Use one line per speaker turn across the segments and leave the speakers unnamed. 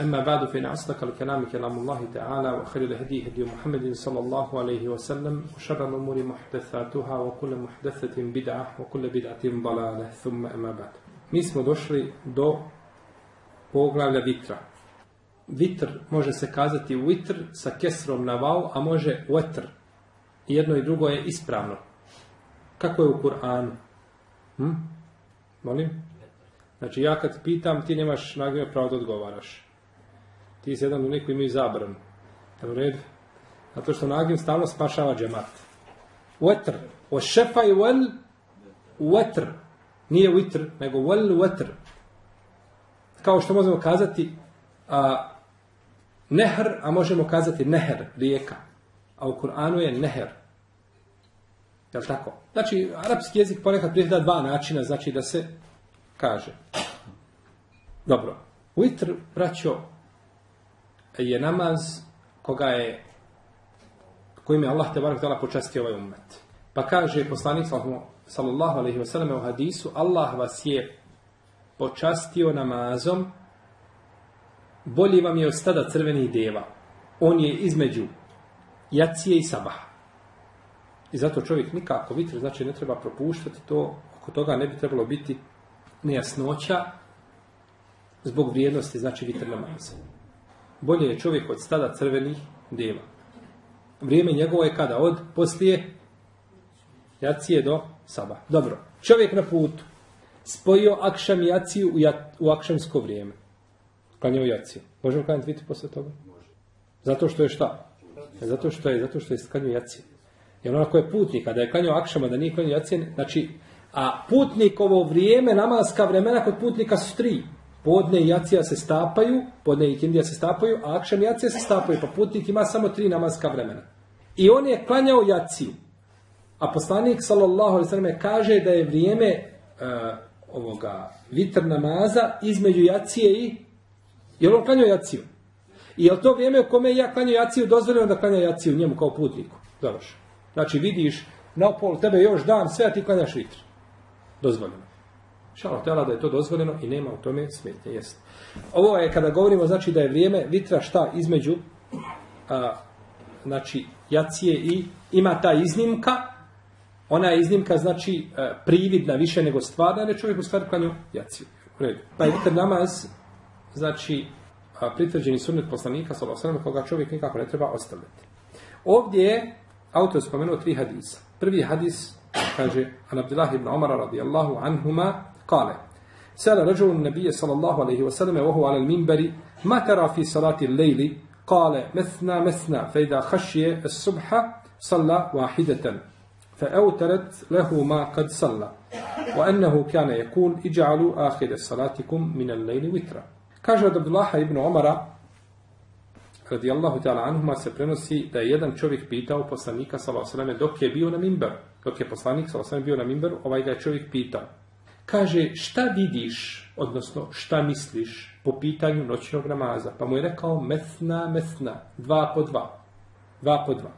أما بعد فإن أصدق الكلام كلام الله تعالى وخير الهدي هدي محمد صلى الله عليه وسلم وشر الأمور محدثاتها وكل محدثة بدعة وكل بدعة ضلالة ثم أما بعد Mi smo došli do poglavlja vitra. Vitr može se kazati vitr sa kesrom na val, a može vetr. I jedno i drugo je ispravno. Kako je u Kur'anu? Hm? Molim? Znači ja kad pitam, ti nemaš nagrije pravo da odgovaraš. Ti u neku imaju zabranu. Jel u redu? Zato što nagim stalno spašava džemat. Vetr. O šefa i vel vetr. Nije vitr, nego vel vetr. Kao što možemo kazati a, nehr, a možemo kazati neher, rijeka. A u Kur'anu je neher. Jel tako? Znači, arapski jezik ponekad prihda dva načina, znači da se kaže. Dobro. Vitr, braćo, je namaz koga je kojim je Allah te barak dala počastio ovaj umet. Pa kaže poslanik sallallahu alaihi wa sallam u hadisu Allah vas je počastio namazom bolji vam je od stada crvenih deva. On je između jacije i sabaha. I zato čovjek nikako vitr, znači ne treba propuštati to, oko toga ne bi trebalo biti nejasnoća zbog vrijednosti, znači vitr namaza. Bolje je čovjek od stada crvenih deva. Vrijeme njegovo je kada? Od poslije jacije do saba. Dobro. Čovjek na putu spojio akšam i jaciju u, ja, u akšamsko vrijeme. Klanjao jaciju. Možemo klanjati vitr posle toga? Zato što je šta? Zato što je, zato što je klanjao jaciju. Jer onako je putnik, kada je klanjao akšama, da nije klanjao jacije, znači, a putnikovo vrijeme, namaska vremena kod putnika su tri. Podne i jacija se stapaju, podne i kindija se stapaju, a akšam i jacija se stapaju, pa putnik ima samo tri namaska vremena. I on je klanjao jaciju. A poslanik, sallallahu alaihi sallam, kaže da je vrijeme uh, ovoga vitr namaza između jacije i... Je on klanjao jaciju? I je to vrijeme u kome ja klanjao jaciju dozvoljeno da klanja jaciju njemu kao putniku? Završi. Znači vidiš na pol tebe još dan, sve a ti klanjaš vitr. Dozvoljeno. Šalo tela da je to dozvoljeno i nema u tome smetnje. Jest. Ovo je kada govorimo znači da je vrijeme vitra šta između a, znači jacije i ima ta iznimka ona je iznimka znači a, prividna više nego stvarna jer čovjek u stvari klanju jaciju. Pa je vitr namaz znači a, pritvrđeni sunnet poslanika sallallahu koga čovjek nikako ne treba ostavljati. Ovdje je autor spomenuo tri hadisa. Prvi hadis kaže an Abdullah ibn Umar radijallahu anhuma قال سأل رجل النبي صلى الله عليه وسلم وهو على المنبر ما ترى في صلاة الليل؟ قال مثنى مثنى. فإذا خشي الصبح صلى واحدة فأوترت له ما قد صلى وأنه كان يقول اجعلوا آخر صلاتكم من الليل وترا. كاجة عبد الله بن عمر رضي الله تعالى عنهما سبرنسي دا يدن شوفيك بيتا وقصانيك صلى الله عليه وسلم دوك يبيون منبر دوك يبصانيك صلى الله عليه وسلم بيونا منبر ومايقا شوفيك بيتاو Kaže, šta vidiš, odnosno šta misliš po pitanju noćnog namaza? Pa mu je rekao, mesna, mesna, dva po dva. Dva po dva.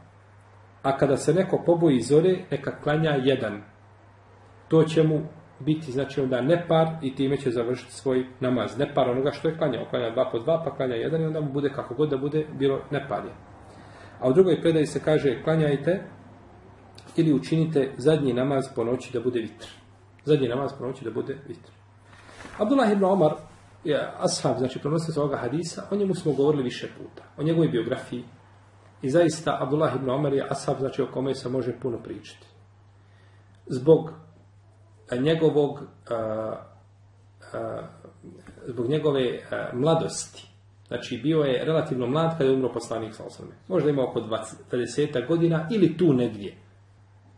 A kada se neko poboji zore, neka klanja jedan. To će mu biti, znači onda nepar i time će završiti svoj namaz. Nepar onoga što je klanjao. Klanja dva po dva, pa klanja jedan i onda mu bude kako god da bude bilo nepar je. A u drugoj predaji se kaže, klanjajte ili učinite zadnji namaz po noći da bude vitr zadnji namaz pronoći da bude vitr. Abdullah ibn Omar je ashab, znači pronosio se ovoga hadisa, o njemu smo govorili više puta, o njegovoj biografiji. I zaista Abdullah ibn Omar je ashab, znači o kome se može puno pričati. Zbog njegovog a, a, zbog njegove a, mladosti. Znači, bio je relativno mlad kada je umro poslanik sa osrme. Možda ima oko 20 godina ili tu negdje.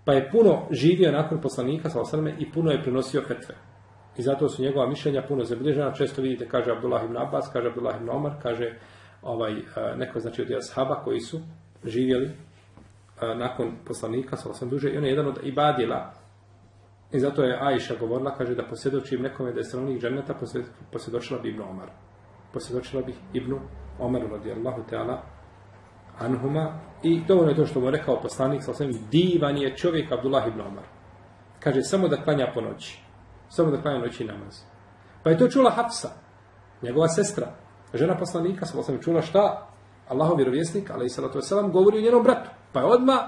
Pa je puno živio nakon poslanika sa osrme i puno je prenosio fetve. I zato su njegova mišljenja puno zabilježena. Često vidite, kaže Abdullah ibn Abbas, kaže Abdullah ibn Omar, kaže ovaj, neko znači od ashaba koji su živjeli a, nakon poslanika, sa sam duže, i on je jedan od ibadila. I zato je Ajša govorila, kaže da posvjedočim nekome da je stanovnik dženeta, posvjedočila bi Ibn Omar. Posvjedočila bi Ibn Omar radijallahu ta'ala anhuma i dovoljno je to što mu rekao poslanik sa osvijem, divan je čovjek Abdullah ibn Omar. Kaže, samo da klanja po noći. Samo da klanja noći namaz. Pa je to čula Hafsa, njegova sestra, žena poslanika, sa osvijem čula šta? Allahov vjerovjesnik, ali i salatu wasalam, govori o njenom bratu. Pa je odmah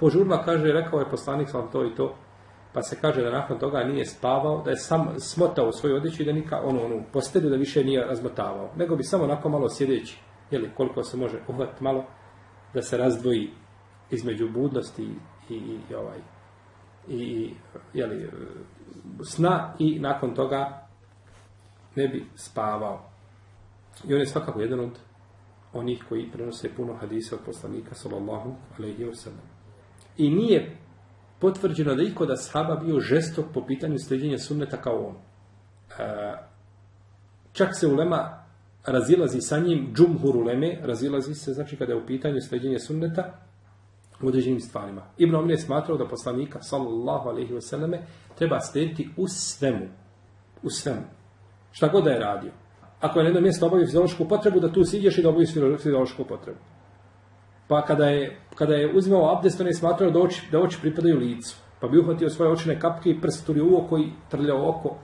požurno kaže, rekao je poslanik sam to i to. Pa se kaže da nakon toga nije spavao, da je sam smotao svoju odjeću i da nika ono, ono, postedu da više nije razmotavao. Nego bi samo onako malo sjedeći jeli, koliko se može uhvatiti malo, da se razdvoji između budnosti i, i, i ovaj i jeli, sna i nakon toga ne bi spavao. I on je svakako jedan od onih koji prenose puno hadisa od poslanika sallallahu alaihi wa. I nije potvrđeno da iko da sahaba bio žestok po pitanju sljeđenja sunneta kao on. E, čak se ulema razilazi sa njim džumhur uleme, razilazi se, znači kada je u pitanju sljeđenje sunneta u određenim stvarima. Ibn Omer je smatrao da poslanika, sallallahu alaihi wasallame, treba slijediti u svemu. U svemu. Šta god da je radio. Ako je na jedno mjesto obavio fiziološku potrebu, da tu siđeš i da obaviš fiziološku potrebu. Pa kada je, kada je uzimao abdest, on je smatrao da oči, da oči pripadaju licu. Pa bi uhvatio svoje očine kapke i prst u oko i trljao oko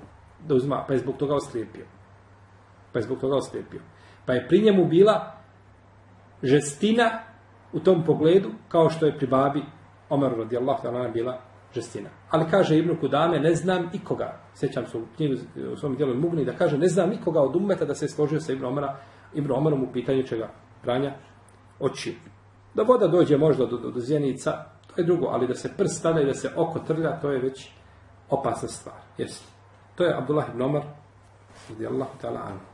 da uzma, pa je zbog toga oslijepio pa je zbog toga oslijepio. Pa je pri njemu bila žestina u tom pogledu, kao što je pri babi Omeru radijallahu ta'ala bila žestina. Ali kaže Ibnu Kudame, ne znam ikoga, sjećam se u knjigu u svom dijelu Mugni, da kaže, ne znam nikoga od umeta da se složio sa Ibnu Omera, Ibnu Omerom u pitanju čega pranja oči. Da voda dođe možda do, do, do zjenica, to je drugo, ali da se prst stavlja i da se oko trlja, to je već opasna stvar. Jesi. To je Abdullah ibn Omar, radijallahu ta'ala anhu.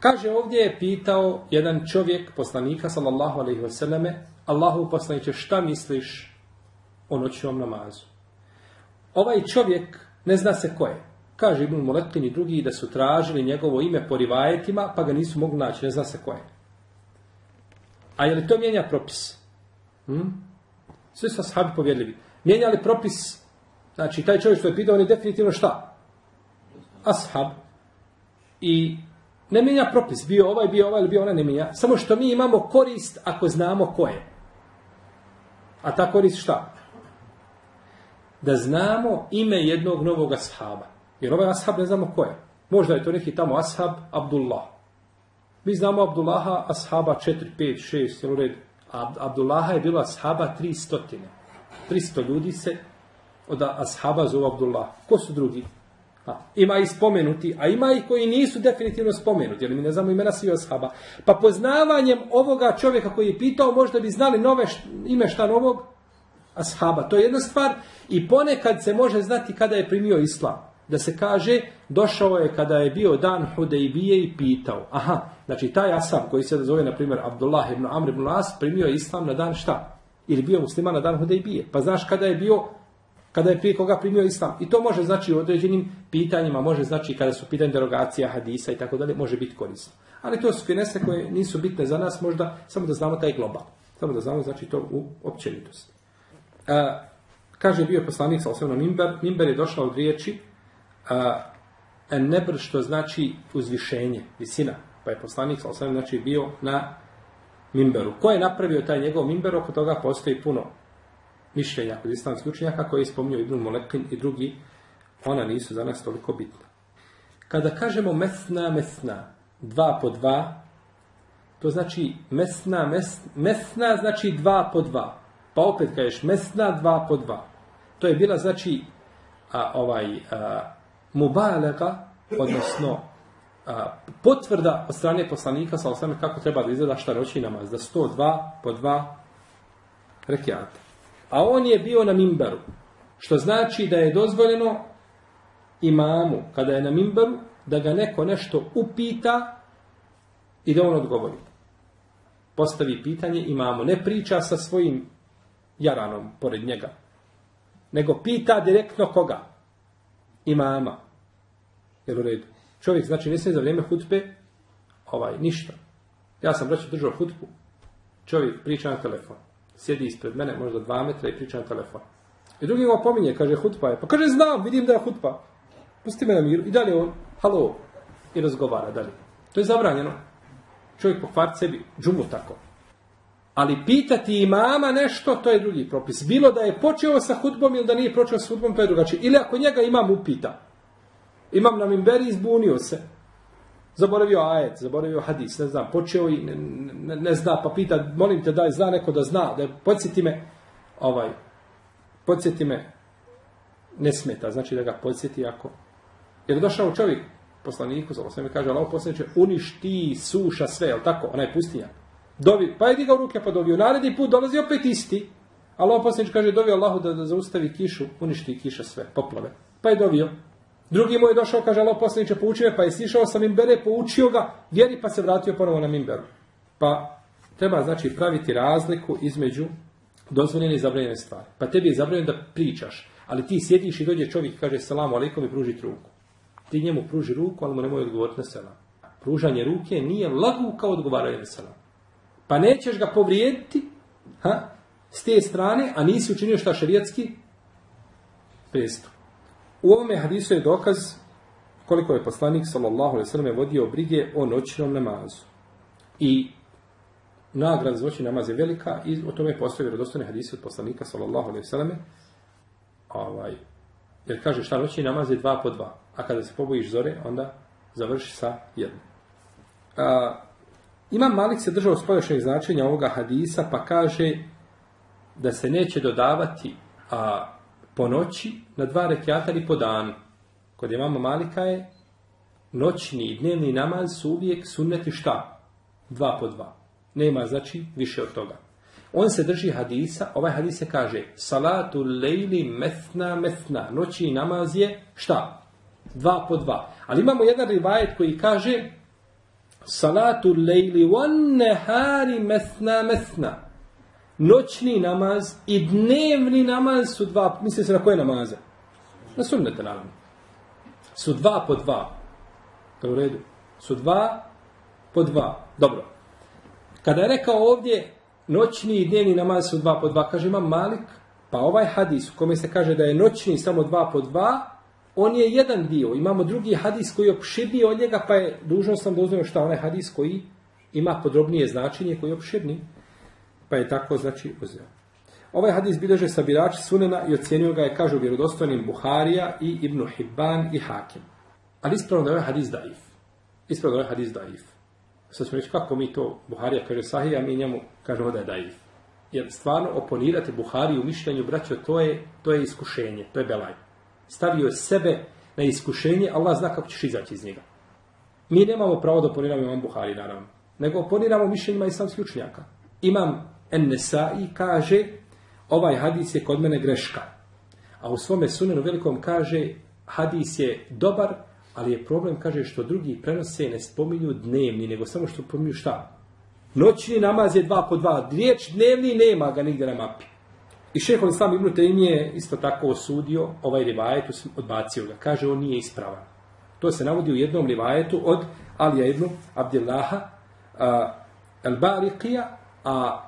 Kaže ovdje je pitao jedan čovjek poslanika sallallahu alejhi ve selleme Allahu poslanice šta misliš o noćnom namazu? Ovaj čovjek ne zna se ko je. Kaže Ibn Muletin i drugi da su tražili njegovo ime po rivajetima pa ga nisu mogli naći, ne zna se ko je. A je li to mijenja propis? Hm? Svi su ashabi povjedljivi. Mijenja li propis? Znači, taj čovjek što je pitao, on je definitivno šta? Ashab. I Ne mijenja propis, bio ovaj, bio ovaj ili bio onaj, ne mijenja. Samo što mi imamo korist ako znamo ko je. A ta korist šta? Da znamo ime jednog novog ashaba. Jer ovaj ashab ne znamo ko je. Možda je to neki tamo ashab Abdullah. Mi znamo Abdullaha ashaba 4, 5, 6, jel u redu. A Abdullaha je bilo ashaba 300. 300 ljudi se od ashaba zove Abdullah. Ko su drugi? A, ima i spomenuti, a ima i koji nisu definitivno spomenuti, jer mi ne znamo imena svi ashaba. Pa poznavanjem ovoga čovjeka koji je pitao, možda bi znali nove ime šta novog ashaba. To je jedna stvar i ponekad se može znati kada je primio islam. Da se kaže, došao je kada je bio dan Hudejbije i pitao. Aha, znači taj ashab koji se zove, na primjer, Abdullah ibn Amr ibn Las, primio je islam na dan šta? Ili bio musliman na dan Hudejbije. Pa znaš kada je bio kada je prije koga primio islam. I to može znači u određenim pitanjima, može znači kada su pitanje derogacija, hadisa i tako dalje, može biti korisno. Ali to su finese koje nisu bitne za nas, možda samo da znamo taj global. Samo da znamo znači to u općenitosti. A, kaže bio poslanik sa osnovnom mimber, mimber je došao od riječi a, nebr što znači uzvišenje, visina. Pa je poslanik sa znači bio na mimberu. Ko je napravio taj njegov mimber, oko toga postoji puno mišljenja kod islamskih učenjaka koje je spomnio Ibn Molekin i drugi, ona nisu za nas toliko bitna. Kada kažemo mesna, mesna, dva po dva, to znači mesna, mes, mesna znači dva po dva. Pa opet kažeš mesna, dva po dva. To je bila znači a, ovaj a, mubalega, odnosno a, potvrda od strane poslanika sa osame kako treba da izgleda šta roći namaz. Da 102 po dva rekiata. A on je bio na mimbaru. Što znači da je dozvoljeno imamu, kada je na mimbaru, da ga neko nešto upita i da on odgovori. Postavi pitanje imamu. Ne priča sa svojim jaranom pored njega. Nego pita direktno koga? Imama. Jel u redu? Čovjek znači ne smije za vrijeme hutbe ovaj, ništa. Ja sam braću držao hutbu. Čovjek priča na telefon sjedi ispred mene, možda dva metra i priča na telefon. I drugi ga pominje, kaže, hutba je. Pa kaže, znam, vidim da je hutba. Pusti me na miru. I dalje on, halo, i razgovara dalje. To je zabranjeno. Čovjek pokvart sebi džumu tako. Ali pitati imama nešto, to je drugi propis. Bilo da je počeo sa hudbom ili da nije počeo sa hudbom, to je drugačije. Ili ako njega imam upita. Imam na mimberi, izbunio se. Zaboravio ajet, zaboravio hadis, ne znam, počeo i ne, ne, ne zna, pa pita, molim te daj, zna neko da zna, da podsjeti me, ovaj, podsjeti me, ne smeta, znači da ga podsjeti ako... Jer je došao čovjek, poslaniku, za sve mi kaže, Allah poslaniče, uništi, suša sve, jel tako, onaj pustinja. Dovi, pa je digao ruke pa dovi, u naredni put dolazi opet isti. Allah poslanič kaže, dovi Allahu da, da zaustavi kišu, uništi kiša sve, poplave. Pa je dovio. Drugi mu je došao, kaže Allah poslaniče, poučio me, pa je sišao sa mimbere, poučio ga, vjeri pa se vratio ponovo na mimberu. Pa treba znači praviti razliku između dozvoljene i zabranjene stvari. Pa tebi je zabranjeno da pričaš, ali ti sjediš i dođe čovjek i kaže salamu alaikum i pruži ruku. Ti njemu pruži ruku, ali mu nemoj odgovoriti na selam. Pružanje ruke nije lagu kao odgovaranje na selam. Pa nećeš ga povrijediti ha, s te strane, a nisi učinio šta šarijetski prestup. U ovome hadisu je dokaz koliko je poslanik sallallahu alejhi ve vodio brige o noćnom namazu. I nagrada za noćni namaz je velika i o tome postoje vjerodostojni hadisi od poslanika sallallahu alejhi ve selleme. Ovaj jer kaže šta noćni namaz je dva po dva, a kada se pobojiš zore, onda završi sa jednom. A, Imam Malik se držao spoljašnjeg značenja ovoga hadisa, pa kaže da se neće dodavati a, po noći na dva rekiata ili po danu. Kod imama Malika je noćni i dnevni namaz su uvijek sunneti šta? Dva po dva. Nema znači više od toga. On se drži hadisa, ovaj hadis se kaže salatu lejli methna methna. Noći namaz je šta? Dva po dva. Ali imamo jedan rivajet koji kaže salatu lejli wan nehari methna methna. Noćni namaz i dnevni namaz su dva, misli se na koje namaze? Na sunnete naravno. Su dva po dva. To je u redu. Su dva po dva. Dobro. Kada je rekao ovdje noćni i dnevni namaz su dva po dva, kaže imam Malik, pa ovaj hadis u kome se kaže da je noćni samo dva po dva, on je jedan dio. Imamo drugi hadis koji je opširniji od njega, pa je dužno sam da uzmemo šta onaj hadis koji ima podrobnije značenje, koji je opširniji, pa je tako, znači, uzeo. Ovaj hadis bileže sabirač sunena i ocjenio ga je, kažu, vjerodostojnim Buharija i Ibnu Hibban i Hakim. Ali ispravno da je ovaj hadis daif. Ispravno da je ovaj hadis daif. Sad ćemo reći kako mi to, Buharija kaže sahih, a mi njemu kažemo da je daif. Jer stvarno oponirati Buhari u mišljenju, braćo, to je, to je iskušenje, to je belaj. Stavio je sebe na iskušenje, Allah zna kako ćeš izaći iz njega. Mi nemamo pravo da oponiramo imam Buhari, naravno. Nego oponiramo mišljenjima islamskih učenjaka. Imam Ennesai kaže, ovaj hadis je kod mene greška. A u svome sunenu velikom kaže, hadis je dobar, Ali je problem, kaže, što drugi prenose ne spominju dnevni, nego samo što spominju šta? Noćni namaz je dva po dva. Riječ dnevni nema ga nigdje na mapi. I šeho Islam Ibn Taymi je isto tako osudio ovaj rivajet, odbacio ga. Kaže, on nije ispravan. To se navodi u jednom rivajetu od Alija ibn Abdillaha al-Bariqija, a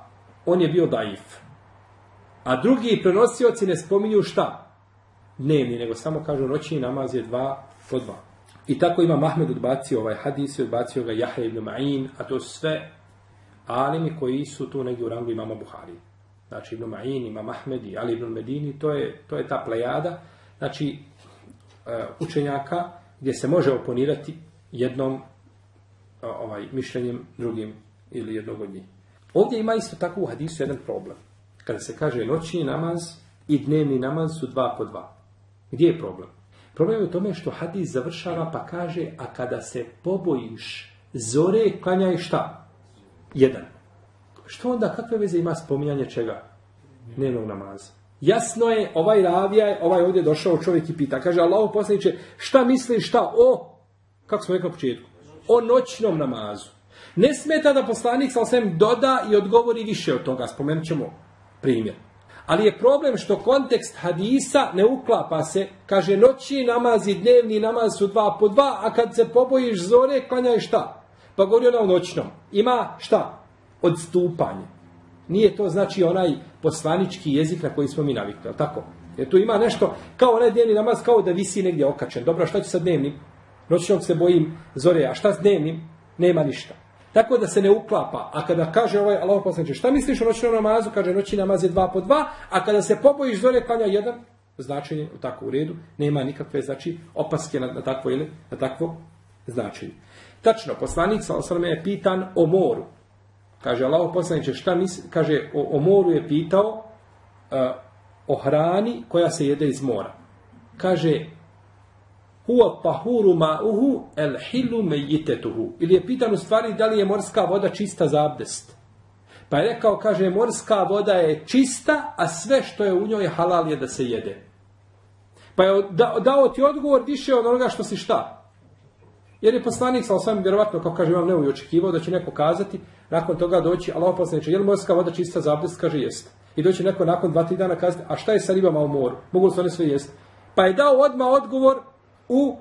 on je bio daif. A drugi prenosioci ne spominju šta? Dnevni, nego samo kažu noćni namaz je dva po dva. I tako ima Mahmed odbacio ovaj hadis i odbacio ga Jahe ibn Ma'in, a to sve alimi koji su tu negdje u rangu imama Buhari. Znači ibn Ma'in, ima Mahmed i Ali ibn Medini, to je, to je ta plejada, znači e, učenjaka gdje se može oponirati jednom ovaj mišljenjem drugim ili jednog od njih. Ovdje ima isto tako u hadisu jedan problem. Kada se kaže noćni namaz i dnevni namaz su dva po dva. Gdje je problem? Problem je u tome što hadis završava pa kaže, a kada se pobojiš zore, klanjaj šta? Jedan. Što onda, kakve veze ima spominjanje čega? Dnevnog namaza. Jasno je, ovaj ravija, ovaj ovdje došao čovjek i pita. Kaže, Allah poslaniče, šta misli šta o, kako smo rekli na početku, o noćnom namazu. Ne smeta da poslanik sa osvijem doda i odgovori više od toga. Spomenut ćemo primjer. Ali je problem što kontekst hadisa ne uklapa se. Kaže, noći namaz i dnevni namaz su dva po dva, a kad se pobojiš zore, klanjaj šta? Pa govori ona u noćnom. Ima šta? Odstupanje. Nije to znači onaj poslanički jezik na koji smo mi navikli, jel tako? Jer tu ima nešto, kao onaj dnevni namaz, kao da visi negdje okačen. Dobro, šta će sa dnevnim? Noćnog se bojim zore, a šta s dnevnim? Nema ništa. Tako da se ne uklapa. A kada kaže ovaj Allah poslaniče, šta misliš o noćnom namazu? Kaže, noćni namaz je dva po dva, a kada se pobojiš zore, klanja jedan, značenje, tako u redu, nema nikakve, znači, opaske na, na takvo ili na takvo značenje. Tačno, poslanik sa osrme je pitan o moru. Kaže, Allah poslaniče, šta misli? Kaže, o, o moru je pitao uh, o hrani koja se jede iz mora. Kaže, huwa tahuru ma'uhu el hilu mejitetuhu. Ili je pitan u stvari da li je morska voda čista za abdest. Pa je rekao, kaže, morska voda je čista, a sve što je u njoj halal je da se jede. Pa je dao ti odgovor više od onoga što si šta. Jer je poslanik sa osam, vjerovatno, kao kaže, imam neuvijek očekivao da će neko kazati, nakon toga doći, Allah poslaniče, je li morska voda čista za abdest? Kaže, jest. I doći neko nakon dva, tri dana kazati, a šta je sa ribama u moru? Mogu li se one sve jesti? Pa je dao odmah odgovor u,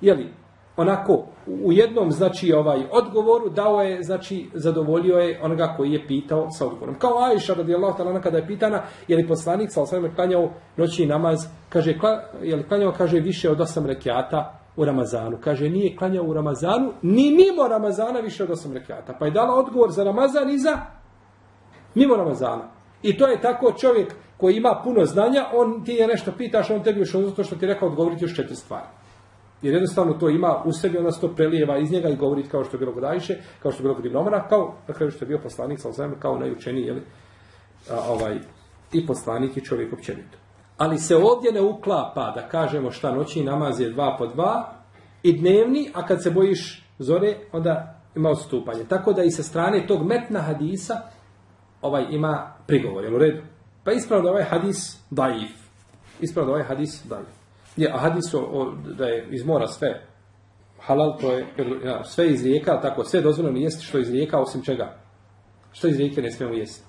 jeli, onako, u jednom, znači, ovaj odgovoru dao je, znači, zadovoljio je onoga koji je pitao sa odgovorom. Kao Ajša, radijallahu ta'ala, kada je pitana, je li poslanik sa osvijem klanjao noći namaz, kaže, kla, je li klanjao, kaže, više od osam rekiata u Ramazanu. Kaže, nije klanjao u Ramazanu, ni mimo Ramazana više od osam rekiata. Pa je dala odgovor za Ramazan i za mimo Ramazana. I to je tako čovjek koji ima puno znanja, on ti je nešto pitaš, on tebi još zato što ti je rekao odgovoriti još četiri stvari. Jer jednostavno to ima u sebi, onda se to prelijeva iz njega i govori kao što je bilo kod Ajše, kao što je bilo kod Ibnomara, kao na kraju što je bio poslanik, sa kao najučeniji, jeli, a, ovaj, i poslanik i čovjek općenito. Ali se ovdje ne uklapa da kažemo šta noći namaz je dva po dva i dnevni, a kad se bojiš zore, onda ima odstupanje. Tako da i sa strane tog metna hadisa ovaj ima prigovor, jel u redu? Pa ispravno da ovaj hadis daif. Ispravno da ovaj hadis daif. Je, a hadis o, o, da je iz mora sve halal, to je ja, sve iz rijeka, tako sve dozvoljeno jesti što iz rijeka, osim čega? Što iz rijeke ne smijemo jesti?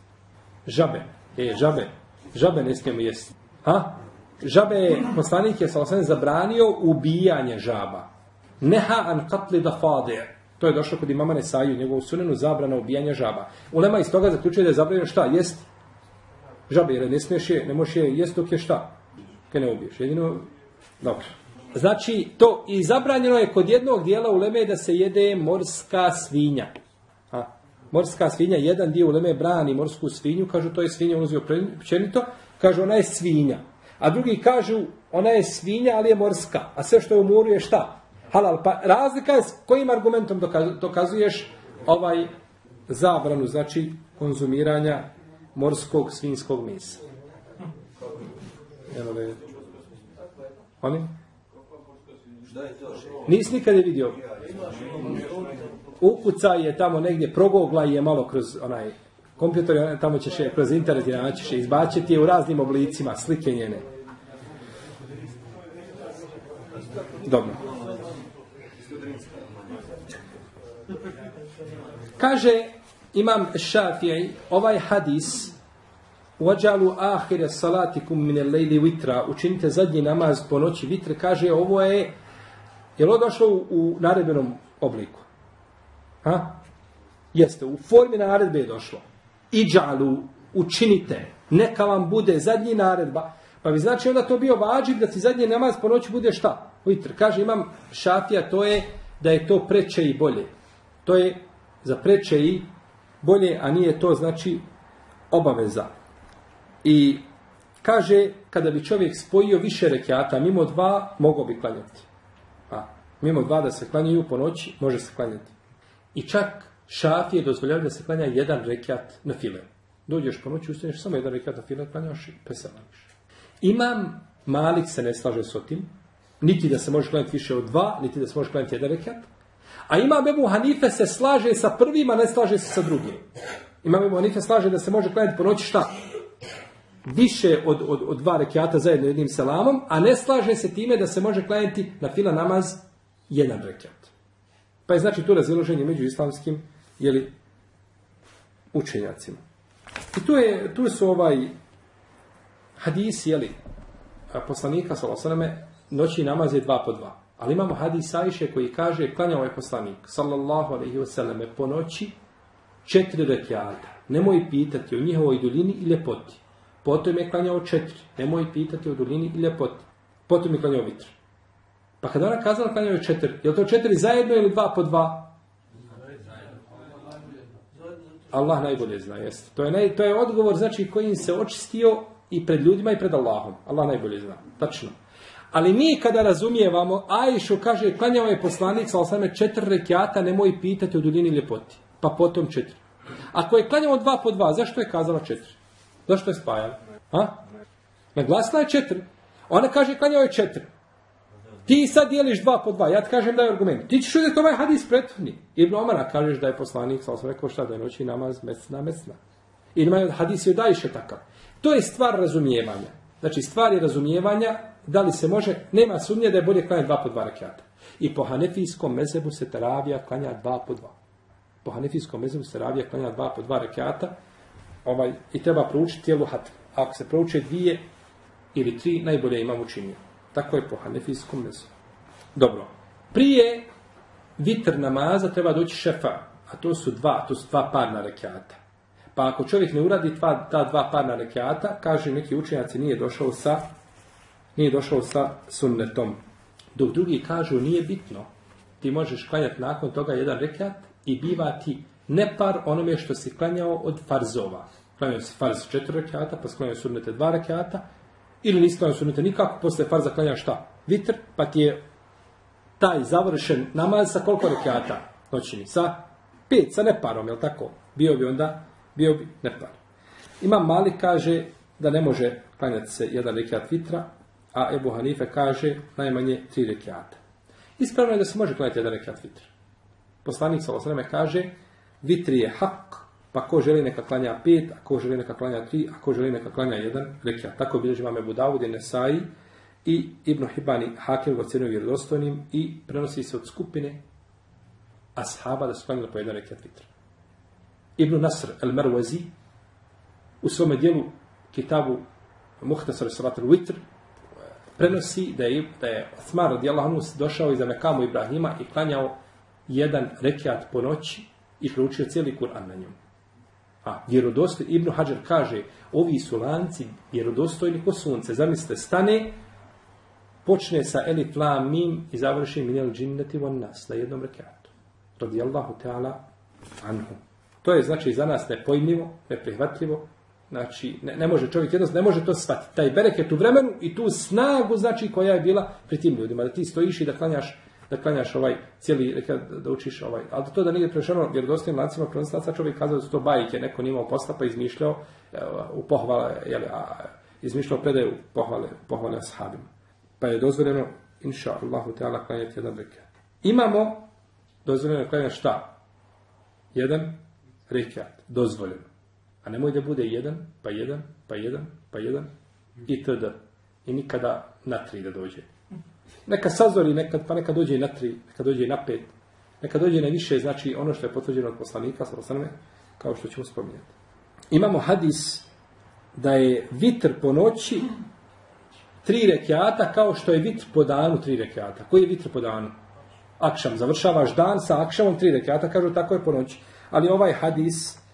Žabe. E, žabe. Žabe ne smijemo jesti. Ha? Žabe je, poslanik je sa zabranio ubijanje žaba. Neha an katli da fade. To je došlo kod imama Nesaju, njegovu sunenu zabrana ubijanja žaba. Ulema iz toga zaključuje da je zabranjeno šta? Jest žabe, jer ne smiješ je, ne možeš je jest dok je šta? Kad ne ubiješ. Jedino, dobro. Znači, to i zabranjeno je kod jednog dijela uleme da se jede morska svinja. A, morska svinja, jedan dio uleme brani morsku svinju, kažu to je svinja, on uzio općenito, kažu ona je svinja. A drugi kažu ona je svinja, ali je morska. A sve što je u moru je šta? Halal. Pa razlika je s kojim argumentom dokazuješ ovaj zabranu, znači konzumiranja morskog svinskog mesa. Evo je. Oni? Nisi nikad je vidio. Ukucaj je tamo negdje, progogla je malo kroz onaj kompjuter, tamo ćeš je kroz internet i naćiš je je u raznim oblicima, slike njene. Dobro. Kaže imam Šafijaj, ovaj hadis Uđalu ahire salatikum mine lejli vitra, učinite zadnji namaz po noći vitre, kaže ovo je, je li došlo u, u naredbenom obliku? Ha? Jeste, u formi naredbe je došlo. Iđalu, učinite, neka vam bude zadnji naredba. Pa bi znači onda to bio vađiv da ti zadnji namaz po noći bude šta? Vitr. Kaže imam šafija, to je da je to preče i bolje. To je za preče i bolje, a nije to znači obaveza. I kaže, kada bi čovjek spojio više rekiata, mimo dva, mogao bi klanjati. A, mimo dva da se klanjaju po noći, može se klanjati. I čak šafije dozvoljaju da se klanja jedan rekiat na file. Dođeš po noći, ustaneš samo jedan rekiat na file, klanjaš i preselaniš. Imam Malik se ne slaže s otim, niti da se može klanjati više od dva, niti da se može klanjati jedan rekiat, A ima Ebu Hanife se slaže sa prvima, ne slaže se sa drugim. Ima Ebu Hanife slaže da se može klanjati po noći šta? Više od, od, od dva rekiata zajedno jednim selamom, a ne slaže se time da se može klanjati na fila namaz jedan rekiat. Pa je znači tu raziloženje među islamskim jeli, učenjacima. I tu, je, tu su ovaj hadisi, jeli, poslanika, salasaleme, noći namaz je dva po dva. Ali imamo hadis Ajše koji kaže, klanjao je poslanik, sallallahu alaihi wasallam, po noći četiri rekiata. Nemoj pitati o njihovoj duljini i ljepoti. Potom je klanjao četiri. Nemoj pitati o duljini i ljepoti. Potom je klanjao vitr. Pa kada ona kazala klanjao je četiri, je li to četiri zajedno ili dva po dva? Allah najbolje zna, jeste. To je, naj, to je odgovor, znači, kojim se očistio i pred ljudima i pred Allahom. Allah najbolje zna, tačno. Ali mi kada razumijevamo, Ajšu kaže, klanjao je poslanik, sa osame četiri rekiata, nemoj pitati o duljini ljepoti. Pa potom četiri. Ako je klanjao dva po dva, zašto je kazala četiri? Zašto je spajala? A? Naglasila je četiri. Ona kaže, klanjao je četiri. Ti sad dijeliš dva po dva, ja ti kažem da je argument. Ti ćeš uzeti ovaj hadis prethodni. Ibn Omara kažeš da je poslanik, sa osam rekao šta da je noći namaz, mesna, mesna. I imaju hadis je dajše takav. To je stvar razumijevanja. Znači, stvar je razumijevanja, da li se može, nema sumnje da je bolje klanja dva po dva rekiata. I po hanefijskom mezebu se teravija klanja dva po dva. Po hanefijskom mezebu se teravija klanja dva po dva rekiata ovaj, i treba proučiti cijelu hatmu. Ako se prouče dvije ili tri, najbolje imam učinio. Tako je po hanefijskom mezebu. Dobro. Prije vitr namaza treba doći šefa, a to su dva, to su dva parna rekiata. Pa ako čovjek ne uradi ta dva parna rekiata, kaže neki učenjaci nije došao sa nije došao sa sunnetom. Dok drugi kažu nije bitno. Ti možeš klanjati nakon toga jedan rekiat i biva ti nepar onome što si klanjao od farzova. Klanjao si farz četiri rekiata, pa sklanjao sunnete dva rekiata, ili nisi klanjao sunnete nikako, posle farza klanja šta? Vitr, pa ti je taj završen namaz sa koliko rekiata noćini? Sa pet, sa neparom, jel tako? Bio bi onda, bio bi nepar. Imam Malik kaže da ne može klanjati se jedan rekiat vitra, a Ebu Hanife kaže najmanje tri rekiata. Ispravno je da se može klanjati jedan rekiat vitra. Poslanik sa kaže vitri je hak, pa ko želi neka klanja pet, a ko želi neka klanja tri, a ko želi neka klanja jedan rekiat. Tako bilježi vam Ebu Davud i Nesai i Ibn Hibani Hakim ga ocjenuje vjerodostojnim i prenosi se od skupine ashaba da su klanjali po jedan rekiat vitra. Ibn Nasr el-Merwazi u svome dijelu kitabu Muhtasar Salat al-Witr prenosi da je, da je Osman radijallahu došao iza Mekamu Ibrahima i klanjao jedan rekiat po noći i proučio cijeli Kur'an na njemu. A vjerodostoj, Ibnu Hajar kaže, ovi su lanci vjerodostojni ko sunce. Zamislite, stane, počne sa elif, la, mim i završi minjel džinneti von nas na jednom rekiatu. Radijallahu ta'ala anhu. To je znači za nas nepojmljivo, neprihvatljivo, Znači, ne, ne može čovjek jednostavno, ne može to shvatiti. Taj bereket u vremenu i tu snagu, znači, koja je bila pri tim ljudima. Da ti stojiš i da klanjaš, da klanjaš ovaj cijeli, da učiš ovaj. Ali to da nije prešano vjerodostojnim lancima prenoslaca, čovjek kazao da su to bajke, neko nimao posla pa izmišljao u pohvale, jel, a, izmišljao predaju pohvale, pohvale ashabima. Pa je dozvoljeno, inša Allahu Teala, klanjati jedan rekat. Imamo dozvoljeno klanjati šta? Jedan rekat, dozvoljeno. A nemoj da bude jedan, pa jedan, pa jedan, pa jedan i td. I nikada na tri da dođe. Neka sazori nekad, pa neka dođe i na tri, neka dođe na pet. Neka dođe na više, znači ono što je potvrđeno od poslanika, sallallahu kao što ćemo spominjati. Imamo hadis da je vitr po noći tri rekiata kao što je vitr po danu tri rekiata. Koji je vitr po danu? Akšam. Završavaš dan sa akšamom tri rekiata, kažu tako je po noći. Ali ovaj hadis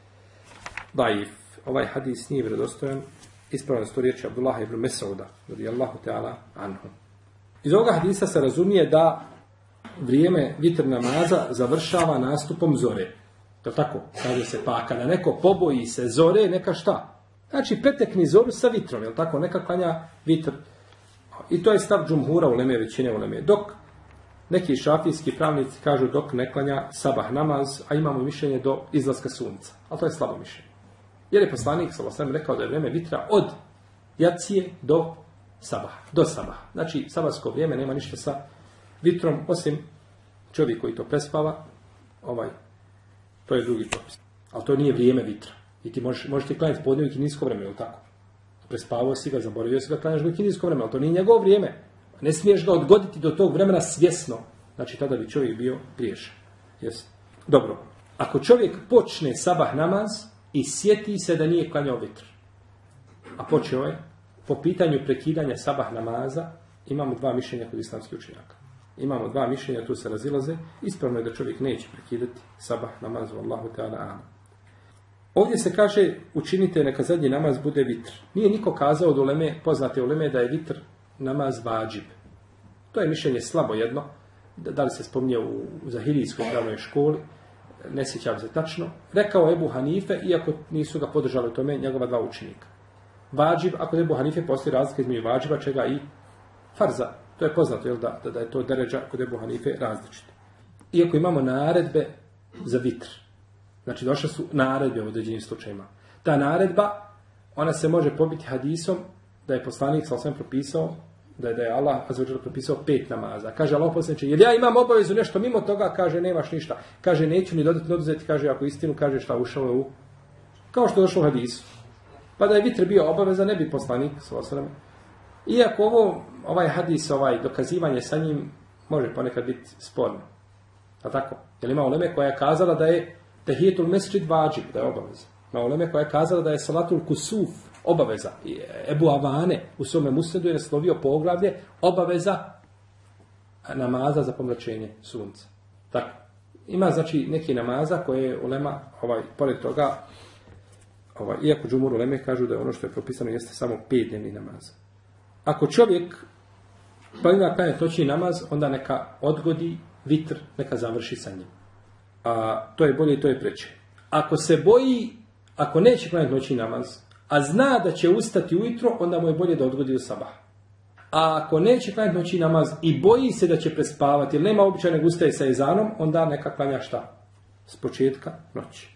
daif. Ovaj hadis nije vjerodostojan. Ispravno sto riječi Abdullah ibn Mesauda, radijallahu ta'ala anhu. Iz ovoga hadisa se razumije da vrijeme vitr namaza završava nastupom zore. To tako, kaže se, pa kada neko poboji se zore, neka šta? Znači, pretekni zoru sa vitrom, jel tako? Neka klanja vitr. I to je stav džumhura u leme, većine u leme. Dok neki šafijski pravnici kažu dok ne klanja sabah namaz, a imamo mišljenje do izlaska sunca. Ali to je slabo mišljenje. Jer je poslanik sallallahu rekao da je vrijeme vitra od jacije do sabaha, do sabaha. Znači, sabarsko vrijeme nema ništa sa vitrom, osim čovjek koji to prespava, ovaj, to je drugi propis. Ali to nije vrijeme vitra. I ti možeš, možete klanjati podne u kinijsko vrijeme, ili tako? Prespavao si ga, zaboravio si ga, klanjaš ga u kinijsko vrijeme, ali to nije njegovo vrijeme. Ne smiješ ga odgoditi do tog vremena svjesno. Znači, tada bi čovjek bio griješan. Yes. Dobro. Ako čovjek počne sabah namaz, i sjeti se da nije klanjao vitr. A počeo je, po pitanju prekidanja sabah namaza, imamo dva mišljenja kod islamskih učenjaka. Imamo dva mišljenja, tu se razilaze. Ispravno je da čovjek neće prekidati sabah namazu, Allahu ta'ala Ovdje se kaže učinite neka zadnji namaz bude vitr. Nije niko kazao od uleme, poznate uleme da je vitr namaz vađib. To je mišljenje slabo jedno. Da, li se spominje u, u Zahirijskoj pravnoj školi, ne sjećam se tačno. Rekao Ebu Hanife, iako nisu ga podržali u tome, njegova dva učenika. Vađib, ako Ebu Hanife postoji razlika između vađiba, čega i farza. To je poznato, jel da, da je to deređa kod Ebu Hanife različito. Iako imamo naredbe za vitr. Znači, došle su naredbe u određenim slučajima. Ta naredba, ona se može pobiti hadisom da je poslanik sa osvijem propisao da je, da je Allah azzađer propisao pet namaza. Kaže Allah poslaniče, jer ja imam obavezu nešto mimo toga, kaže nemaš ništa. Kaže neću ni dodati oduzeti, kaže ako istinu, kaže šta ušao u kao što je došlo u hadisu. Pa da je vitr bio obaveza, ne bi poslanik sa osvijem. Iako ovo, ovaj hadis, ovaj dokazivanje sa njim može ponekad biti sporno. A tako? Jer ima uleme koja je kazala da je tehijetul mesčid vađib, da je obaveza. Ima uleme koja je kazala da je salatul kusuf obaveza. I Ebu Avane u svome musnedu je naslovio poglavlje obaveza namaza za pomračenje sunca. Tako. Ima znači neki namaza koje je ulema, ovaj, pored toga, ovaj, iako džumur uleme kažu da je ono što je propisano jeste samo pet dnevni namaza. Ako čovjek planira klanjati noćni namaz, onda neka odgodi vitr, neka završi sa njim. A to je bolje i to je preče. Ako se boji, ako neće klanjati noćni namaz, a zna da će ustati ujutro, onda mu je bolje da odgodi sabah. A ako neće klanjati noćni namaz i boji se da će prespavati, ili nema običaj ustaje sa ezanom, onda neka klanja šta? S početka noći.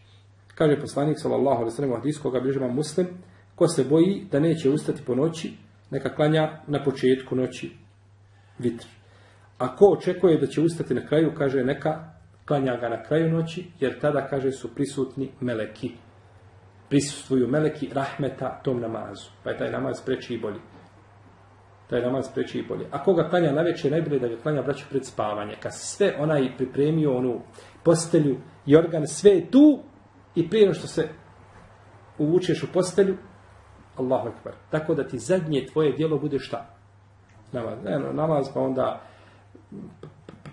Kaže poslanik sallallahu alejhi ve sellem hadis koga bližima muslim, ko se boji da neće ustati po noći, neka klanja na početku noći vitr. A ko očekuje da će ustati na kraju, kaže neka klanja ga na kraju noći, jer tada, kaže, su prisutni meleki. Prisustvuju meleki rahmeta tom namazu. Pa je taj namaz preči i bolji. Taj namaz preči i bolji. A koga klanja na večer, najbolje da ga klanja braću pred spavanje. Kad se sve onaj pripremio onu postelju i organ, sve je tu i prije što se uvučeš u postelju, Allahu akbar. Tako da ti zadnje tvoje dijelo bude šta? Namaz. Ne, namaz pa onda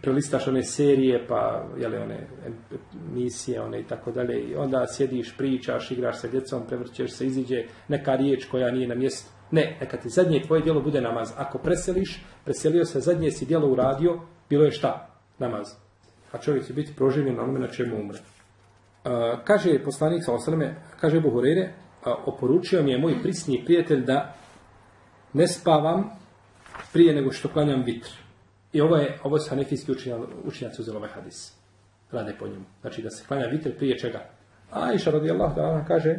prelistaš one serije, pa jele, one misije, one i tako dalje, i onda sjediš, pričaš, igraš sa djecom, prevrćeš se, iziđe neka riječ koja nije na mjestu. Ne, neka ti zadnje tvoje djelo bude namaz. Ako preseliš, preselio se, zadnje si djelo uradio, bilo je šta? Namaz. A čovjek će biti proživljen na onome na čemu umre. Uh, kaže poslanik sa osrme, kaže Buhurere, uh, oporučio mi je moj prisni prijatelj da ne spavam prije nego što klanjam vitr. I ovo je, ovo su hanefijski učenjaci uzeli ovaj hadis. Rade po njemu. Znači da se klanja vitr prije čega. A iša radijallahu da kaže,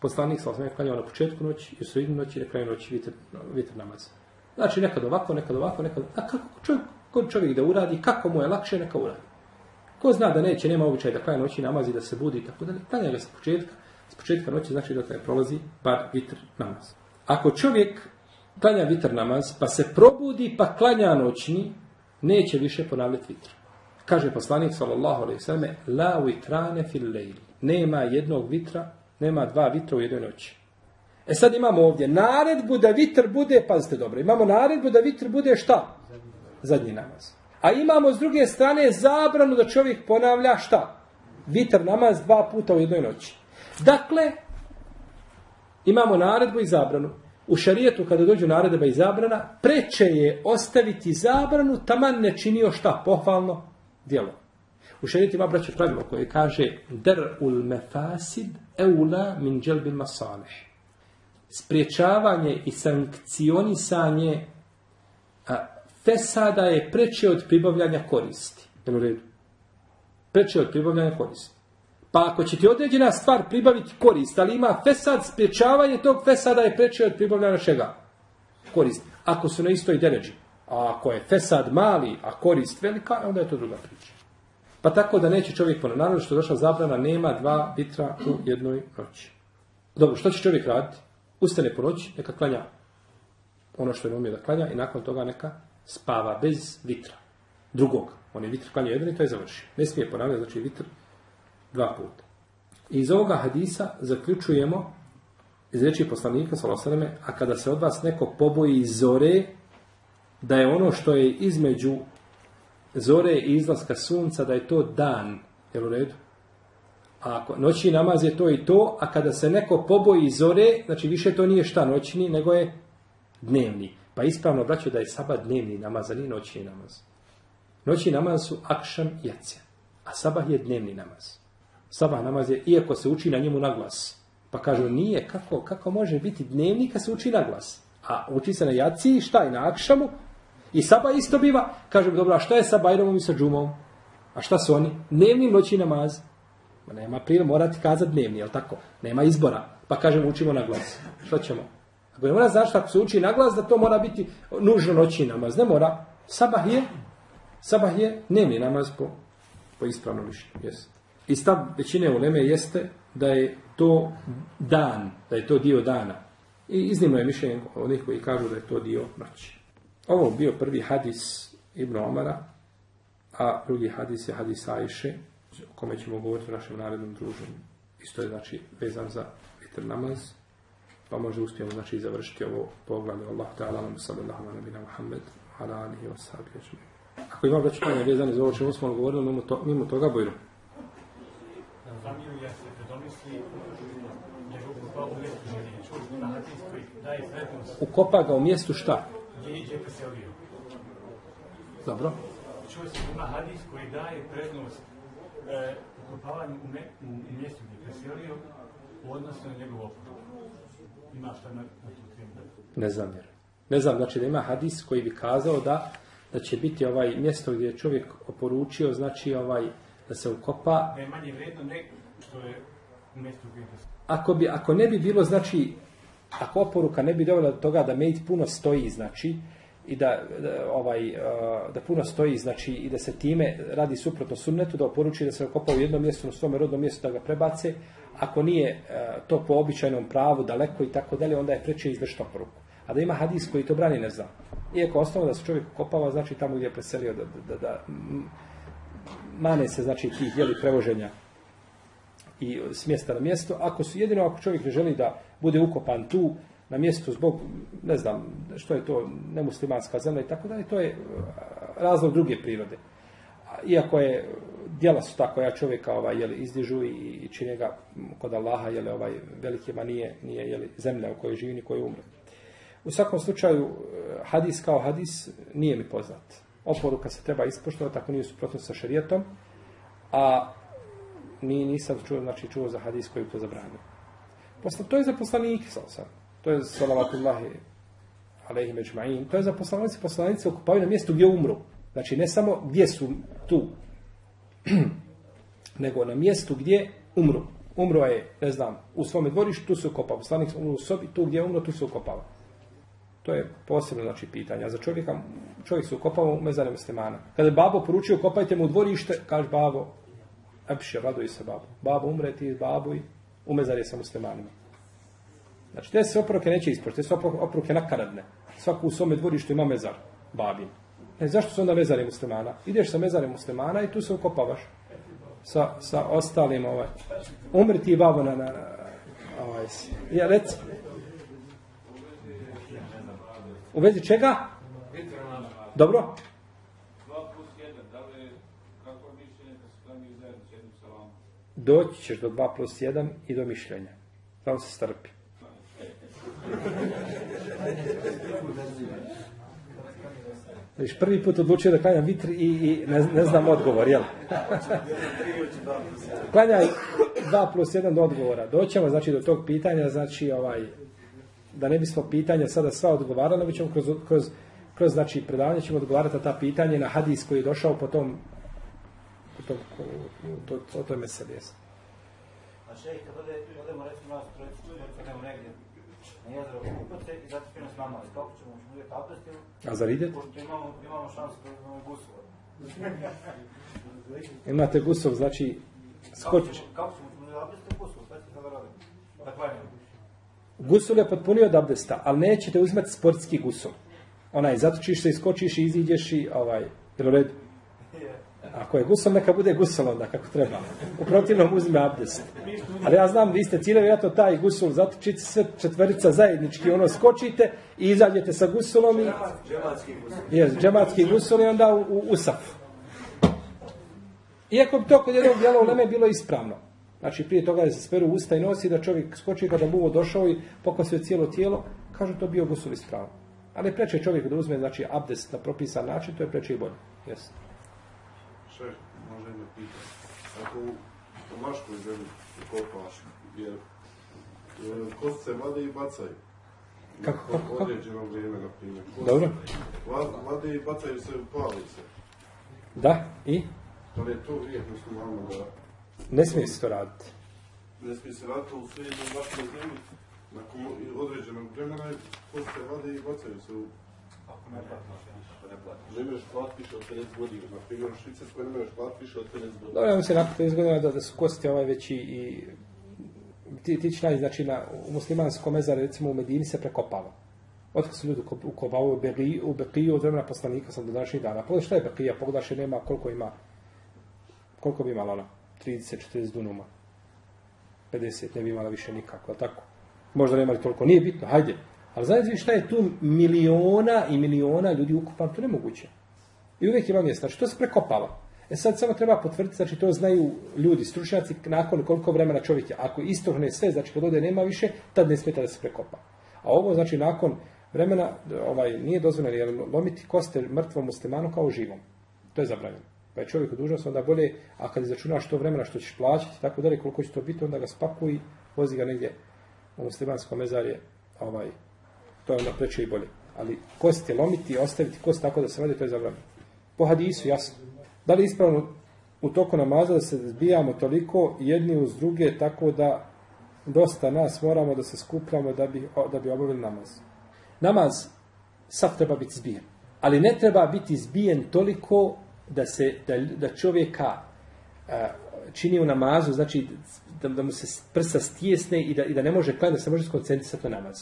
poslanik sa osnovim klanjao na početku noći i u sredinu noći i na kraju noći vitr, vitr namaz. Znači nekad ovako, nekad ovako, nekad A kako čovjek, kod čovjek da uradi, kako mu je lakše, neka uradi. Ko zna da neće, nema običaj da klanja noći namaz i da se budi i tako da klanja ga sa početka. S početka noći znači da ne prolazi bar vitr namaz. Ako čovjek klanja vitr namaz, pa se probudi, pa klanja noćni, neće više ponavljati vitr. Kaže poslanik sallallahu alejhi ve selleme la vitrane fil lejl. Nema jednog vitra, nema dva vitra u jednoj noći. E sad imamo ovdje naredbu da vitr bude, pazite dobro, imamo naredbu da vitr bude šta? Zadnji namaz. A imamo s druge strane zabranu da čovjek ponavlja šta? Vitr namaz dva puta u jednoj noći. Dakle, imamo naredbu i zabranu. U šarijetu kada dođu naredba i zabrana, preče je ostaviti zabranu, taman ne činio šta pohvalno djelo. U šarijetu ima pravilo koje kaže der ul mefasid eula min dželbil masaleh. Spriječavanje i sankcionisanje a, fesada je preče od pribavljanja koristi. Jel u redu? Preče od pribavljanja koristi. Pa ako će ti određena stvar pribaviti korist, ali ima fesad, spriječavanje tog fesada je preče od pribavljanja čega? Korist. Ako su na istoj deređi. A ako je fesad mali, a korist velika, onda je to druga priča. Pa tako da neće čovjek ponovno. Naravno što je došla zabrana, nema dva vitra u jednoj noći. Dobro, što će čovjek raditi? Ustane po noći, neka klanja ono što je umio da klanja i nakon toga neka spava bez vitra. Drugog. On je vitr klanja jedan i to je završio. Ne smije ponavljati, znači vitr dva puta. I iz ovoga hadisa zaključujemo iz reči poslanika Salosaleme, a kada se od vas neko poboji zore, da je ono što je između zore i izlaska sunca, da je to dan, je u redu? A ako noćni namaz je to i to, a kada se neko poboji zore, znači više to nije šta noćni, nego je dnevni. Pa ispravno braćo da je sabah dnevni namaz, a nije noćni namaz. Noćni namaz su akšam i jacija, a sabah je dnevni namaz. Sabah namaz je, iako se uči na njemu na glas. Pa kažu, nije, kako, kako može biti dnevni kad se uči na glas? A uči se na jaciji, šta i na akšamu? I sabah isto biva. Kažem, dobro, a šta je sa Bajramom i sa džumom? A šta su oni? Dnevni noći namaz. Ma nema prije, morati kazati dnevni, jel tako? Nema izbora. Pa kažem, učimo na glas. Što ćemo? Ako ne mora znaš ako se uči na glas, da to mora biti nužno noći namaz. Ne mora. Sabah je, sabah je dnevni namaz po, po ispravnom mišljenju. Jest. I stav većine uleme jeste da je to dan, da je to dio dana. I iznimno je mišljenje onih koji kažu da je to dio noći. Ovo bio prvi hadis Ibn Omara, a drugi hadis je hadis Ajše, o kome ćemo govoriti u našem narednom druženju. Isto je znači vezan za vitr namaz, pa možda uspijemo znači završiti ovo poglavlje Allah ta'ala nam sallallahu ala nabina Muhammed ala alihi wa sahbihi Ako ima već pitanje vezane za ovo čemu smo govorili, mimo, to, mimo toga bojru.
Zamiju ja se predomisli njegov ukopao u mjestu življenja. Čuo sam na hadis koji daje prednost
Ukopa ga u mjestu šta?
gdje iđe preselio.
Dobro.
Čuo sam ima hadis koji daje prednost e, ukopavanju u, me, u, mjestu gdje je preselio u odnosu na njegov oprov. Ima šta na, na tu temu?
Ne znam jer. Ne znam, znači da ima hadis koji bi kazao da da će biti ovaj mjesto gdje je čovjek oporučio, znači ovaj da se ukopa.
Da je manje vredno što je.
Ako, bi, ako ne bi bilo, znači, ako oporuka ne bi dovela do toga da mejt puno stoji, znači, i da, da, ovaj, uh, da puno stoji, znači, i da se time radi suprotno sunnetu, da oporuči da se ukopa u jednom mjestu, na svome rodnom mjestu, da ga prebace, ako nije uh, to po običajnom pravu, daleko i tako dalje, onda je preče izvršiti oporuku. A da ima hadis koji to brani, ne zna. Iako osnovno da se čovjek ukopava, znači tamo gdje je preselio, da, da, da, mane se, znači, tih jeli prevoženja i s mjesta na mjesto. Ako su jedino ako čovjek ne želi da bude ukopan tu na mjestu zbog ne znam što je to nemuslimanska zemlja i tako dalje, to je uh, razlog druge prirode. Iako je djela su tako ja čovjeka ovaj je izdižu i, i čine ga kod Allaha je ovaj veliki ma nije nije je zemlja u kojoj živi ni koji umre. U svakom slučaju uh, hadis kao hadis nije mi poznat. Oporuka se treba ispoštovati ako nije suprotno sa šerijatom, a ni nisam čuo, znači čuo za hadis koji to zabranio. Posle, to je za poslanike, sam. To je salavatullahi alaihi međma'in. To je za poslanice, poslanice okupavaju na mjestu gdje umru. Znači, ne samo gdje su tu, nego na mjestu gdje umru. Umro je, ne znam, u svome dvorištu, tu se ukopava. Poslanik umro u sobi, tu gdje umro, tu se ukopava. To je posebno znači pitanje. A za čovjeka, čovjek se ukopava u mezare muslimana. Kada je babo poručio, kopajte mu u dvorište, kaže babo, Epše, raduj se babo. Babo umre, ti babuj, umezar je sa muslimanima. Znači, te se oproke neće ispošti, te su oproke nakaradne. Svaku u svome dvorištu ima mezar, babin. E, zašto su onda mezari muslimana? Ideš sa mezarem muslimana i tu se ukopavaš sa, sa ostalim, ovaj. Umri ti babo na, na ovaj, ja, rec. U vezi čega? Dobro? doći ćeš do 2 plus 1 i do mišljenja. Samo se strpi. Viš, prvi put odlučio da klanjam vitr i, i ne, ne znam odgovor, jel? Klanjaj 2 plus 1 do odgovora. Doćemo, znači, do tog pitanja, znači, ovaj, da ne bismo pitanja sada sva odgovarali, mi ćemo kroz, kroz, kroz znači, predavanje ćemo odgovarati na ta pitanje na hadis koji je došao po tom to, to, to, to je mesel, jes.
A šej, kad ode, odemo recimo nas trojicu, trojicu idemo negdje na jezero kupat se i zato ćemo nas namaz. Kako ćemo, uvijek abdest ili?
A zar idete?
Pošto imamo, imamo šansu da imamo gusova.
Imate gusov, znači, skoč.
Kako ćemo, kako ćemo, ćemo abdest ili gusov? Sve se sada radimo. Da klanjamo.
Gusul je potpunio od abdesta, ali nećete uzmati sportski gusul. Onaj, zatočiš se, iskočiš i iziđeš i ovaj, jel u redu? Ako je gusel, neka bude gusel onda kako treba. U protivnom uzme abdest. Ali ja znam, vi ste ciljevi, ja to taj gusul, zatočite sve četverica zajednički, ono skočite i izađete sa gusulom i...
Džematski gusov.
Jes, džematski gusul i onda u, u, u saf. Iako bi to kod jednog dijela u Leme bilo ispravno. Znači prije toga da se speru usta i nosi da čovjek skoči kada buvo došao i pokosio cijelo tijelo, kažu to bio gusul ispravan. Ali preče čovjek da uzme znači abdest na propisan način, to je preče i bolje. Jesi.
Šef, može jedno pitanje. Ako u vaškoj zemlji kopaš, jer e, kost se vade i bacaju.
Kako, kako?
Određeno vrijeme, na primjer.
Dobro.
va- Vade i bacaju se, pali se.
Da, i
li je to grijeh muslimana da
ne smije se to raditi.
ne smije se raditi u svijetu u vaškoj zemlji? Nakon određenog vremena kost se vade i bacaju se u
Ako ne platiš, ne platiš.
Ne možeš platiti više od 50 godina. Na primjer, u Švicarskoj ne možeš platiti više od 50 godina.
Dobro, ja mislim nakon 30 godina da, da su kosti ovaj veći i ti, ti će naći, znači na, u muslimanskom mezaru, recimo u Medini se prekopava. Otkad su ljudi ukop- ukopavaju u Beqiju, u Beqiju od vremena poslanika sam do današnjih dana. Pogledaj šta je Beqija, pogledaš je nema koliko ima, koliko bi imala ona? 30-40 dunuma. 50 ne bi imala više nikako, tako? Možda nema li toliko, nije bitno, hajde. Ali znate vi šta je tu miliona i miliona ljudi ukupan, to nemoguće. I uvijek ima mjesta. Znači, to se prekopava. E sad samo treba potvrditi, znači to znaju ljudi, stručnjaci, nakon koliko vremena čovjek je. Ako istohne sve, znači kad ode nema više, tad ne smeta da se prekopa. A ovo, znači, nakon vremena, ovaj, nije dozvoljeno jer lomiti koste mrtvom muslimanu kao živom. To je zabranjeno. Pa je čovjek u dužnosti, onda bolje, a kad izračunaš to vremena što ćeš plaćati, tako dalje, koliko će to biti, onda ga spakuj i vozi ga negdje u muslimansko mezarje, ovaj, to je onda preče i bolje. Ali kosti lomiti, ostaviti kost tako da se vadi, to je zabranjeno. Po hadisu, jasno. Da li ispravno u toku namaza da se zbijamo toliko jedni uz druge tako da dosta nas moramo da se skupljamo da bi, da bi obavili namaz. Namaz sav treba biti zbijen. Ali ne treba biti zbijen toliko da se da, da čovjeka čini u namazu, znači da, da mu se prsa stjesne i da, i da ne može klanjati, da se može skoncentrisati na namaz.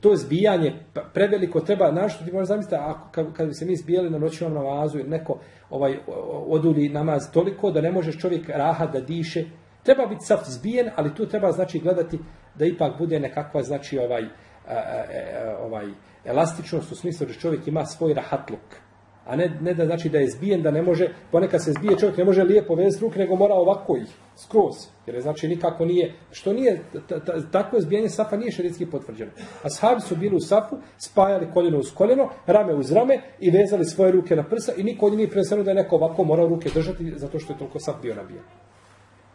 To zbijanje pa- preveliko treba, našto ti možeš zamisliti, ako, kad, kad bi se mi zbijali na noćnom namazu ili neko ovaj, oduli namaz toliko da ne možeš čovjek rahat da diše, treba biti sav zbijen, ali tu treba znači gledati da ipak bude nekakva znači ovaj, a, ovaj elastičnost u smislu da čovjek ima svoj rahatluk. A ne, ne da znači da je zbijen, da ne može, ponekad se zbije čovjek, ne može lijepo vezati ruke, nego mora ovako ih, skroz. Jer je znači nikako nije, što nije, ta, ta, takvo zbijanje safa nije šerijski potvrđeno. A sahabi su bili u safu, spajali koljeno uz koljeno, rame uz rame i vezali svoje ruke na prsa i niko od njih nije preneseno da je neko ovako morao ruke držati zato što je toliko saf bio nabijen.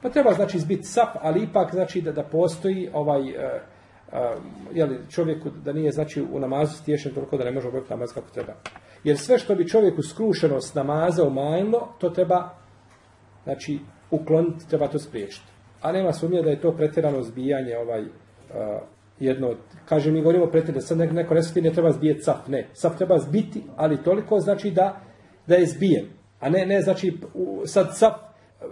Pa treba znači izbiti saf, ali ipak znači da da postoji ovaj e, e, jeli, čovjeku da nije znači u namazu stješen toliko da ne može obaviti namaz kako treba. Jer sve što bi čovjeku skrušenost namaza umanjilo, to treba znači ukloniti, treba to spriječiti. A nema sumnje da je to pretjerano zbijanje ovaj uh, jedno, kaže mi govorimo pretjerano, sad neko, ne ne treba zbijeti saf, ne, saf treba zbiti, ali toliko znači da, da je zbijen, a ne, ne znači u, sad saf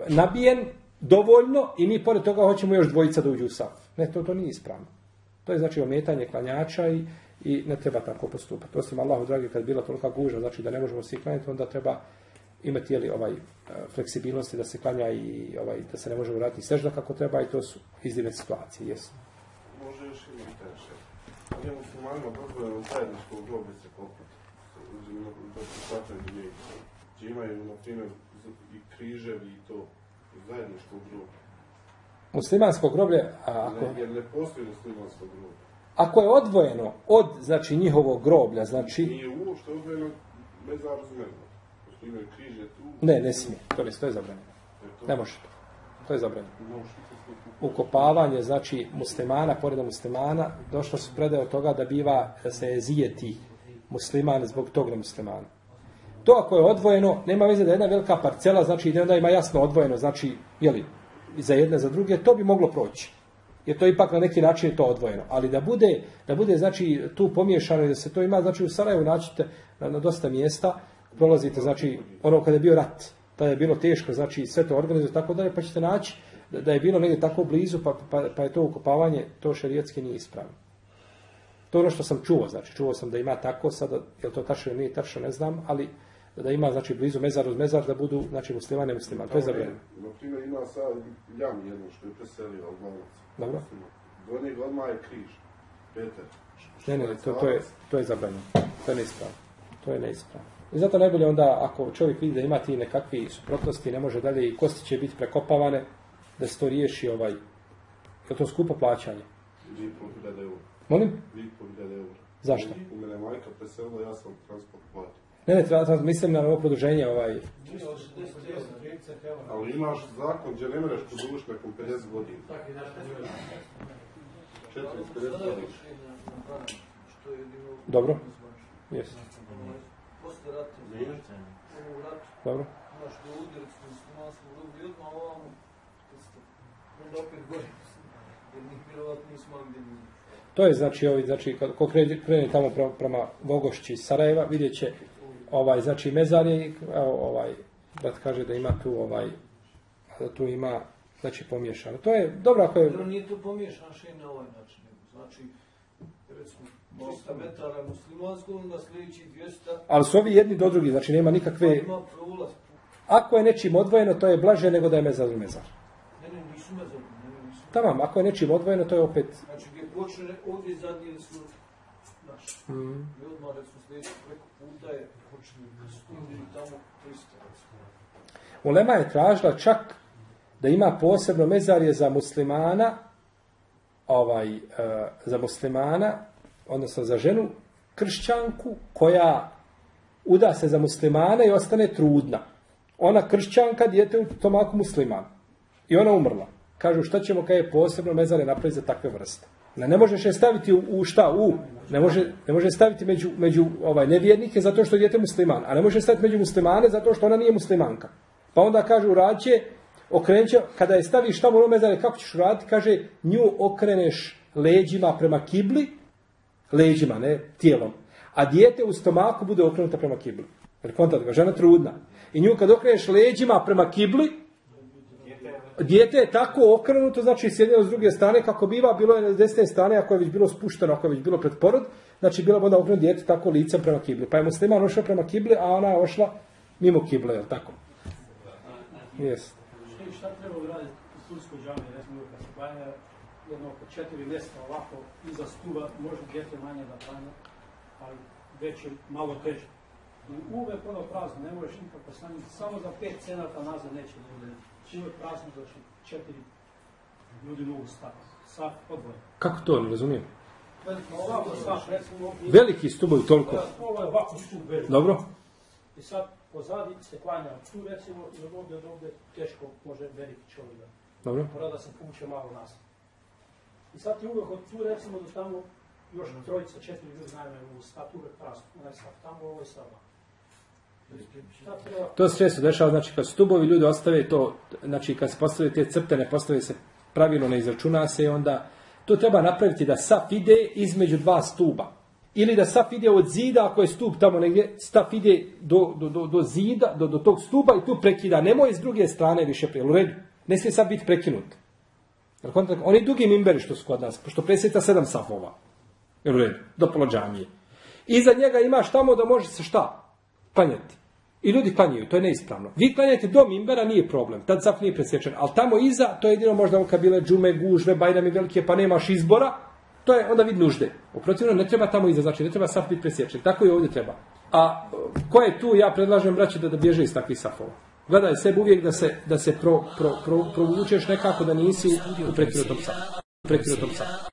nabijen dovoljno i mi pored toga hoćemo još dvojica da uđu u saf. Ne, to, to nije ispravno. To je znači ometanje klanjača i, i ne treba tako postupati. Osim Allahu dragi, kad je bila tolika guža, znači da ne možemo svi klanjati, onda treba imati jeli, ovaj, e, fleksibilnosti da se klanja i ovaj, da se ne može uraditi sežda kako treba i to su izdivne situacije. Jesu.
Može još še. Nije muslimanima dozvoljeno zajedničko se kopati. Da se shvataju. Gdje imaju, na primjer, i križevi i to. Zajedničko groblje.
Muslimansko groblje, a ako,
Ne, jer ne postoji muslimansko groblje.
Ako je odvojeno od znači, njihovog groblja, znači,
Nije uopšte odvojeno mezar uz mezar. Pošto imaju križe tu.
ne, ne smije, to, ne, to je zabranjeno.
je to-
Ne može to. To je zabranjeno. Ukopavanje, znači muslimana, pored muslimana, došlo su predaje od toga da biva, da se zijeti musliman zbog tog muslimana. To ako je odvojeno, nema veze da je jedna velika parcela, znači da onda ima jasno odvojeno, znači, jeli, i za jedne, za druge, to bi moglo proći. Jer to ipak na neki način je to odvojeno. Ali da bude, da bude znači, tu pomiješano i da se to ima, znači u Sarajevu naćete na, na dosta mjesta, prolazite, znači, ono kada je bio rat, tada je bilo teško, znači sve to organizuje tako dalje, pa ćete naći da, da je bilo negdje tako blizu, pa, pa, pa je to ukopavanje, to šerijetski nije ispravno. To je ono što sam čuo, znači čuo sam da ima tako, sada, je to tačno ili nije tačno, ne znam, ali da ima, znači, blizu mezar uz mezar da budu, znači, muslimane musliman. To je zabranjeno.
Na primjer, ima sad jam jedno što je preselio Albanac.
Dobro.
Do njega odmah je križ. Peter.
Ne, ne, to, to, je, to je zabranjeno. To je neispravno. To je neispravno. I zato najbolje onda, ako čovjek vidi da ima ti nekakvi suprotnosti, ne može dalje i kosti će biti prekopavane, da se to riješi ovaj, je to skupo plaćanje?
2.500 eura.
Molim?
2.500 eura.
Zašto?
U mene majka preselila, ja sam transport platio.
Ne, ne, treba, treba- mislim na ovo produženje, ovaj,
Ali imaš zakon gdje ne mereš produžiš nakon 50 godina. 450 godina.
Što je bilo
dobro, jes,
posle rata,
dobro.
znaš, do udjelicu muslimanskog dobili odmah ovamo, isto, onda opet gore, jer njih vjerovatno nismo imali gdje ljudi.
To je znači ovi, znači kad- ko krene, tamo prema Vogošći iz Sarajeva, vidjet će ovaj, znači mezarje, evo, ovaj, da kaže da ima tu ovaj, da tu ima, znači pomiješano. To je dobro ako je,
Jer nije to pomiješan še na ovaj način. Znači, recimo, 300 metara muslimanskog, onda sljedeći 200,
ali su ovi jedni do drugih, znači nema nikakve,
ima prolaz.
ako je nečim odvojeno, to je blaže nego da je mezar u mezar.
Ne, ne, nisu nisu.
Tamam, ako je nečim odvojeno, to je opet,
Znači, gdje počne, ovdje zadnji su naši.
mm,
preko puta je tamo 300, recimo.
Ulema je tražila čak da ima posebno mezarje za muslimana, ovaj, e, za muslimana, odnosno za ženu kršćanku koja uda se za muslimana i ostane trudna. Ona kršćanka, dijete u stomaku musliman. I ona umrla. Kažu šta ćemo kada je posebno mezare napraviti za takve vrste. Ne, ne možeš je staviti u, u šta? U. Ne može, ne može staviti među, među ovaj, nevjernike zato što je dijete musliman. A ne može staviti među muslimane zato što ona nije muslimanka. Pa onda kažu rađe, okrenut će, kada je staviš tamo u mezare, kako ćeš uraditi? Kaže, nju okreneš leđima prema kibli, leđima, ne tijelom. A dijete u stomaku bude okrenuta prema kibli. Jer kontat ga, žena trudna. I nju kad okreneš leđima prema kibli, dijete je tako okrenuto, znači sjedilo s druge strane, kako biva, bilo je s desne strane, ako je već bilo spušteno, ako je već bilo pred porod, znači bilo bi onda okrenuto dijete tako licem prema kibli. Pa je musliman ošao prema kibli, a ona je ošla mimo kible, je tako? Jes.
Šta, treba uraditi u Turskoj džami, recimo kad se klanja jedno oko četiri mjesta ovako iza stuba, može djete manje da klanja, ali već je malo teže. I uvek ono prazno, ne možeš nikako staniti, samo za pet cenata nazad neće ljudi. Uvek prazno, znači četiri ljudi mogu stati. Sad odvoje.
Kako to, ne razumijem?
Ovako sad, recimo,
Veliki stubovi toliko.
ovo je ovako stup veliki.
Dobro?
I sad pozadi se klanja tu recimo i od ovdje do ovdje teško može veliki čovjek
Dobro?
mora da se puće malo nas. I sad ti uvek od tu recimo do tamo još trojica, četiri ljudi najmanje u stat uvek prazno. Onaj stat tamo, ovo je sada.
To se često dešava, znači kad stubovi ljudi ostave to, znači kad se postave te crte, ne postave se pravilno, ne izračuna se i onda to treba napraviti da saf ide između dva stuba. Ili da saf ide od zida, ako je stup tamo negdje, saf ide do, do, do, do zida, do, do tog stuba i tu prekida. Nemoj s druge strane više prije. U redu. Ne smije sad biti prekinut. Oni dugi mimberi što su kod nas, pošto presjeta sedam safova. Jel u redu? Do pola džamije. Iza njega imaš tamo da može se šta? Klanjati. I ljudi klanjaju, to je neispravno. Vi klanjate do mimbera, nije problem. Tad saf nije presječen. Ali tamo iza, to je jedino možda kad bile džume, gužve, bajrami velike, pa nemaš izbora, to je onda vid nužde. U ne treba tamo iza, znači ne treba saf biti presječen. Tako i ovdje treba. A ko je tu, ja predlažem braće da, da bježe iz takvih safova. Gledaj sebi uvijek da se, da se pro, pro, pro, provučeš nekako da nisi u prekinutom safu.